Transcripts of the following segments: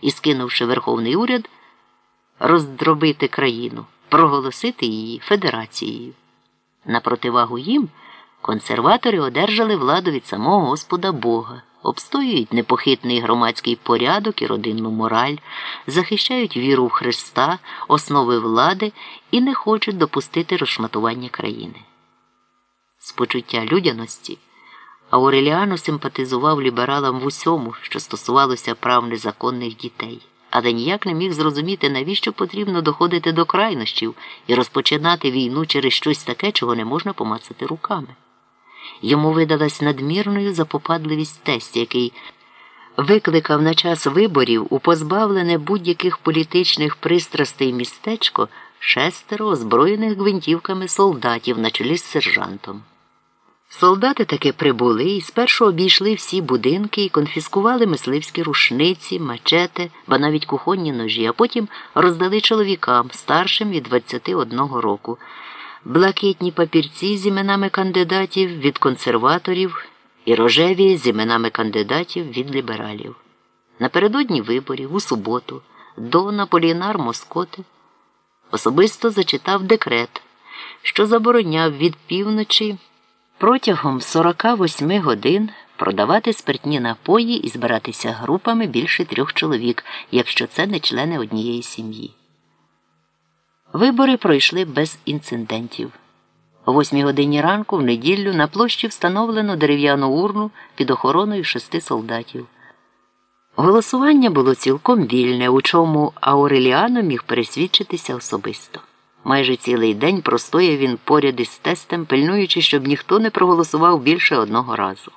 і, скинувши Верховний уряд, роздробити країну, проголосити її федерацією. На противагу їм консерватори одержали владу від самого Господа Бога, обстоюють непохитний громадський порядок і родинну мораль, захищають віру в Христа, основи влади і не хочуть допустити розшматування країни. З почуття людяності Ауреліано симпатизував лібералам в усьому, що стосувалося прав незаконних дітей, але ніяк не міг зрозуміти, навіщо потрібно доходити до крайнощів і розпочинати війну через щось таке, чого не можна помацати руками. Йому видалась надмірною запопадливість тесть, який викликав на час виборів у позбавлене будь-яких політичних пристрастей містечко шестеро озброєних гвинтівками солдатів на чолі з сержантом. Солдати таки прибули і спершу обійшли всі будинки і конфіскували мисливські рушниці, мачети, ба навіть кухонні ножі, а потім роздали чоловікам, старшим від 21 року, блакитні папірці з іменами кандидатів від консерваторів і рожеві з іменами кандидатів від лібералів. Напередодні виборів, у суботу, до Наполінар Москоти особисто зачитав декрет, що забороняв від півночі протягом 48 годин продавати спиртні напої і збиратися групами більше трьох чоловік, якщо це не члени однієї сім'ї. Вибори пройшли без інцидентів. О 8 годині ранку в неділю на площі встановлено дерев'яну урну під охороною шести солдатів. Голосування було цілком вільне, у чому Ауреліано міг пересвідчитися особисто. Майже цілий день простояв він поряд із тестем, пильнуючи, щоб ніхто не проголосував більше одного разу.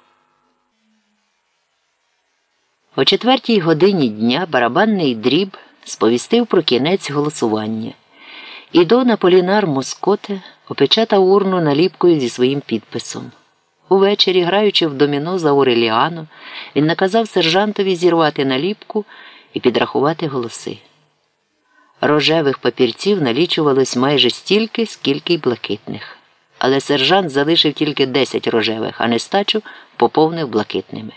О четвертій годині дня барабанний дріб сповістив про кінець голосування. І до Наполінар Москоте опечатав урну наліпкою зі своїм підписом. Увечері, граючи в доміно за Ореліано, він наказав сержантові зірвати наліпку і підрахувати голоси. Рожевих папірців налічувалось майже стільки, скільки й блакитних. Але сержант залишив тільки 10 рожевих, а нестачу поповнив блакитними.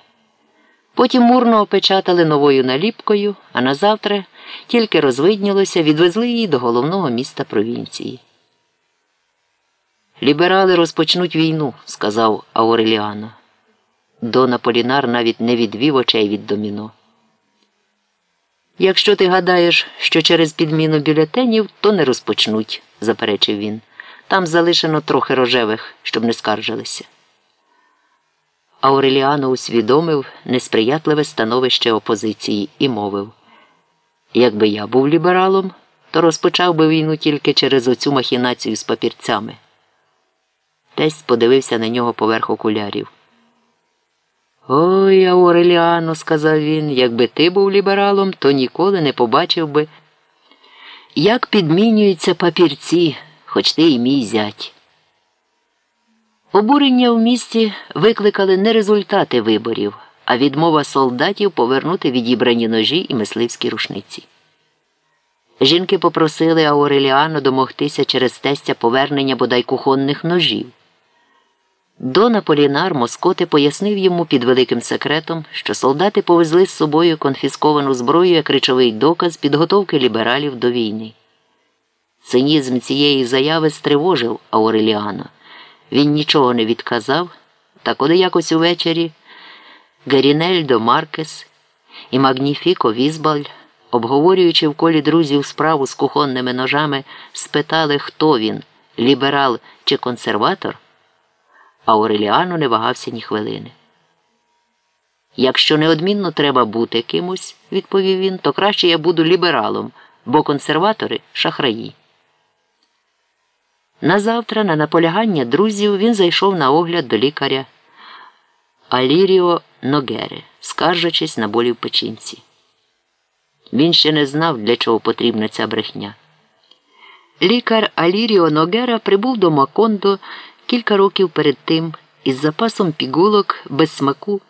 Потім мурно опечатали новою наліпкою, а назавтра тільки розвиднілося, відвезли її до головного міста провінції. Ліберали розпочнуть війну, сказав Ауреліано. Дона Полінар навіть не відвів очей від доміно. Якщо ти гадаєш, що через підміну бюлетенів, то не розпочнуть, заперечив він. Там залишено трохи рожевих, щоб не скаржилися. Ауреліано усвідомив несприятливе становище опозиції і мовив якби я був лібералом, то розпочав би війну тільки через оцю махінацію з папірцями. Тесть подивився на нього поверх окулярів. Ой, Ауреліано, сказав він, якби ти був лібералом, то ніколи не побачив би, як підмінюються папірці, хоч ти і мій зять. Обурення в місті викликали не результати виборів, а відмова солдатів повернути відібрані ножі і мисливські рушниці. Жінки попросили Ауреліано домогтися через тестя повернення бодай кухонних ножів. Дон Аполінар Москоте пояснив йому під великим секретом, що солдати повезли з собою конфісковану зброю як речовий доказ підготовки лібералів до війни. Цинізм цієї заяви стривожив Ауреліано. Він нічого не відказав, та коли якось увечері Герінельдо Маркес і Магніфіко Вісбаль, обговорюючи в колі друзів справу з кухонними ножами, спитали, хто він ліберал чи консерватор. Ауреліано не вагався ні хвилини. Якщо неодмінно треба бути кимось, відповів він, то краще я буду лібералом, бо консерватори шахраї. Назавтра, на наполягання друзів, він зайшов на огляд до лікаря Аліріо Ногери, скаржачись на болі в печінці. Він ще не знав, для чого потрібна ця брехня. Лікар Аліріо Ногера прибув до Макондо кілька років перед тим із запасом пігулок без смаку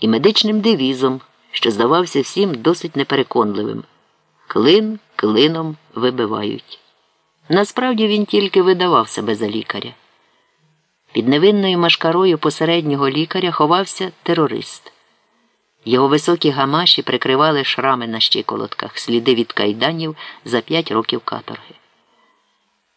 і медичним девізом, що здавався всім досить непереконливим. Клин клином вибивають. Насправді він тільки видавав себе за лікаря. Під невинною машкарою посереднього лікаря ховався терорист. Його високі гамаші прикривали шрами на щиколотках, сліди від кайданів за п'ять років каторги.